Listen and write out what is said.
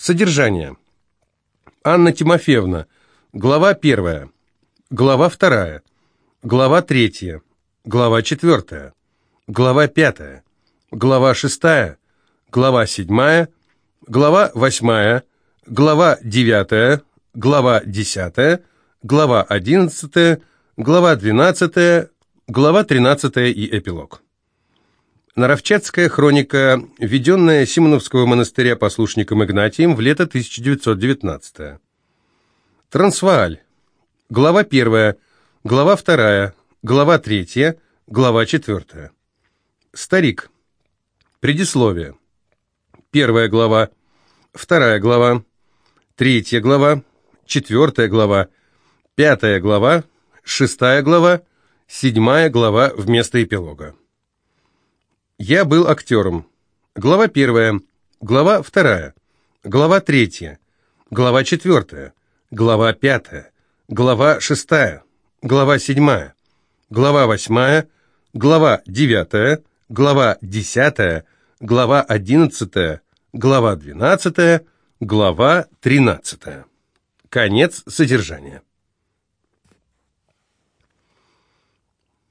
Содержание. Анна Тимофеевна. Глава первая. Глава вторая. Глава третья. Глава четвертая. Глава пятая. Глава шестая. Глава седьмая. Глава восьмая. Глава девятая. Глава десятая. Глава одиннадцатая. Глава двенадцатая. Глава тринадцатая и эпилог. Наровчатская хроника, введенная Симоновского монастыря послушником Игнатием в лето 1919. Трансвааль. Глава 1, глава 2, глава 3, глава 4. Старик. Предисловие. Первая глава, вторая глава, третья глава, четвертая глава, пятая глава, шестая глава, седьмая глава вместо эпилога. Я был актером. Глава первая, глава вторая, глава третья, глава четвертая, глава пятая, глава шестая, глава седьмая, глава восьмая, глава девятая, глава десятая, глава одиннадцатая, глава двенадцатая, глава тринадцатая. Конец содержания.